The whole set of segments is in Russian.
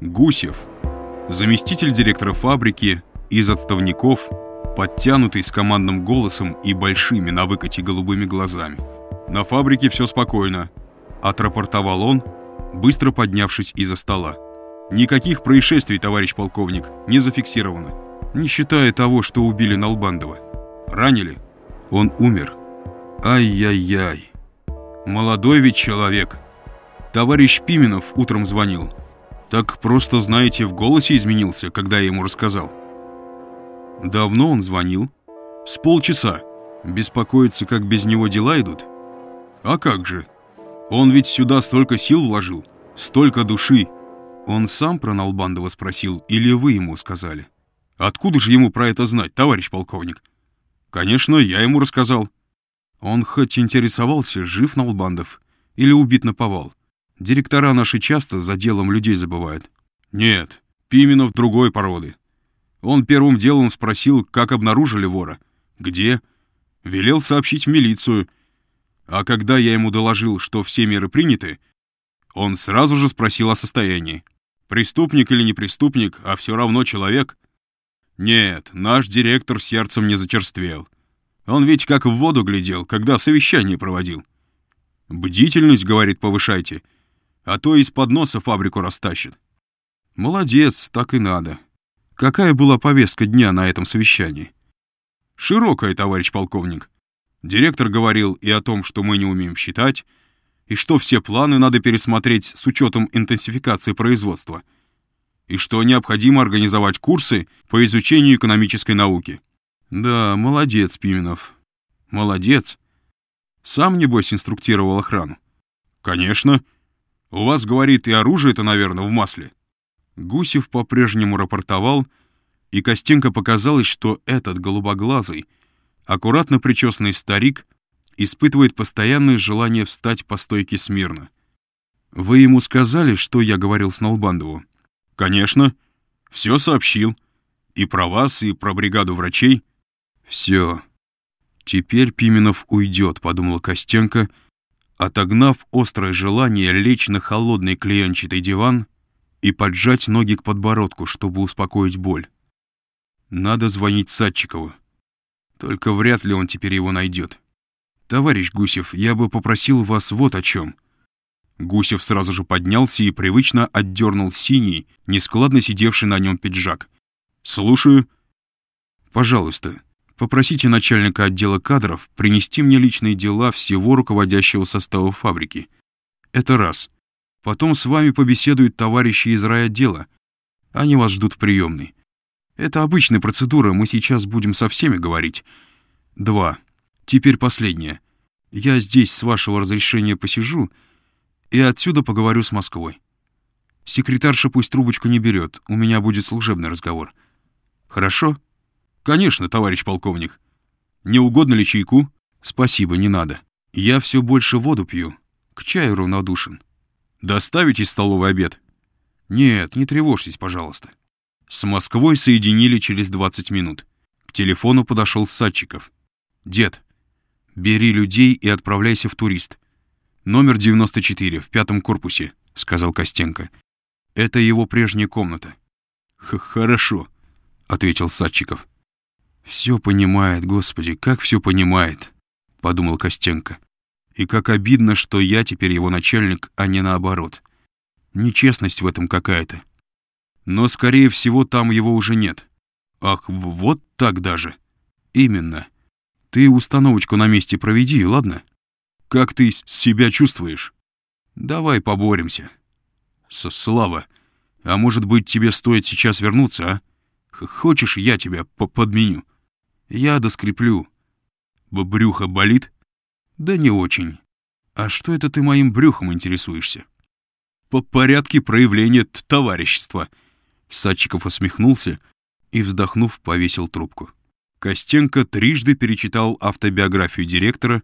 Гусев, заместитель директора фабрики, из отставников, подтянутый с командным голосом и большими на выкате голубыми глазами. «На фабрике все спокойно», — отрапортовал он, быстро поднявшись из-за стола. «Никаких происшествий, товарищ полковник, не зафиксировано, не считая того, что убили Налбандова. Ранили? Он умер. Ай-яй-яй. Молодой ведь человек. Товарищ Пименов утром звонил. Так просто, знаете, в голосе изменился, когда я ему рассказал. Давно он звонил? С полчаса. Беспокоится, как без него дела идут? А как же? Он ведь сюда столько сил вложил, столько души. Он сам про Налбандова спросил, или вы ему сказали? Откуда же ему про это знать, товарищ полковник? Конечно, я ему рассказал. Он хоть интересовался, жив Налбандов или убит на повал. Директора наши часто за делом людей забывают. Нет, Пименов другой породы. Он первым делом спросил, как обнаружили вора. Где? Велел сообщить в милицию. А когда я ему доложил, что все меры приняты, он сразу же спросил о состоянии. Преступник или не преступник, а все равно человек. Нет, наш директор сердцем не зачерствел. Он ведь как в воду глядел, когда совещание проводил. Бдительность, говорит, повышайте, а то из-под носа фабрику растащит. Молодец, так и надо. Какая была повестка дня на этом совещании? Широкая, товарищ полковник. Директор говорил и о том, что мы не умеем считать, и что все планы надо пересмотреть с учетом интенсификации производства, и что необходимо организовать курсы по изучению экономической науки. Да, молодец, Пименов. Молодец. Сам, небось, инструктировал охрану? Конечно. У вас, говорит, и оружие-то, наверное, в масле. Гусев по-прежнему рапортовал, и Костенко показалось, что этот голубоглазый, аккуратно причесанный старик испытывает постоянное желание встать по стойке смирно. «Вы ему сказали, что я говорил с Налбандову?» «Конечно. Все сообщил. И про вас, и про бригаду врачей». «Все. Теперь Пименов уйдет», — подумал Костенко, отогнав острое желание лечь на холодный клеенчатый диван и поджать ноги к подбородку, чтобы успокоить боль. Надо звонить Садчикову. Только вряд ли он теперь его найдет. «Товарищ Гусев, я бы попросил вас вот о чем». Гусев сразу же поднялся и привычно отдернул синий, нескладно сидевший на нем пиджак. «Слушаю». «Пожалуйста, попросите начальника отдела кадров принести мне личные дела всего руководящего состава фабрики. Это раз. Потом с вами побеседуют товарищи из райотдела. Они вас ждут в приемной. Это обычная процедура, мы сейчас будем со всеми говорить. Два. Теперь последнее. Я здесь с вашего разрешения посижу и отсюда поговорю с Москвой. Секретарша пусть трубочку не берет, у меня будет служебный разговор. Хорошо? Конечно, товарищ полковник. Не угодно ли чайку? Спасибо, не надо. Я все больше воду пью. К чаю равнодушен. Доставить из столовый обед? Нет, не тревожьтесь, пожалуйста. С Москвой соединили через 20 минут. К телефону подошел Садчиков. «Дед, бери людей и отправляйся в турист. Номер 94, в пятом корпусе», — сказал Костенко. «Это его прежняя комната». «Хорошо», — ответил Садчиков. «Все понимает, Господи, как все понимает», — подумал Костенко. И как обидно, что я теперь его начальник, а не наоборот. Нечестность в этом какая-то. Но, скорее всего, там его уже нет. Ах, вот так даже. Именно. Ты установочку на месте проведи, ладно? Как ты себя чувствуешь? Давай поборемся. С Слава, а может быть, тебе стоит сейчас вернуться, а? Хочешь, я тебя по подменю? Я доскреплю. Брюхо болит? «Да не очень. А что это ты моим брюхом интересуешься?» «По порядке проявления товарищества». Садчиков усмехнулся и, вздохнув, повесил трубку. Костенко трижды перечитал автобиографию директора,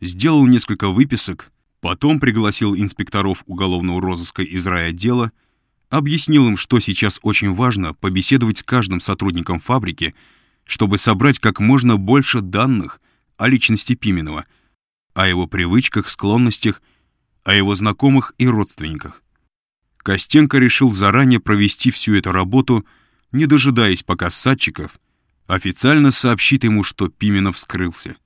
сделал несколько выписок, потом пригласил инспекторов уголовного розыска из райотдела, объяснил им, что сейчас очень важно побеседовать с каждым сотрудником фабрики, чтобы собрать как можно больше данных о личности Пименова — о его привычках, склонностях, о его знакомых и родственниках. Костенко решил заранее провести всю эту работу, не дожидаясь, пока Садчиков официально сообщит ему, что Пименов скрылся.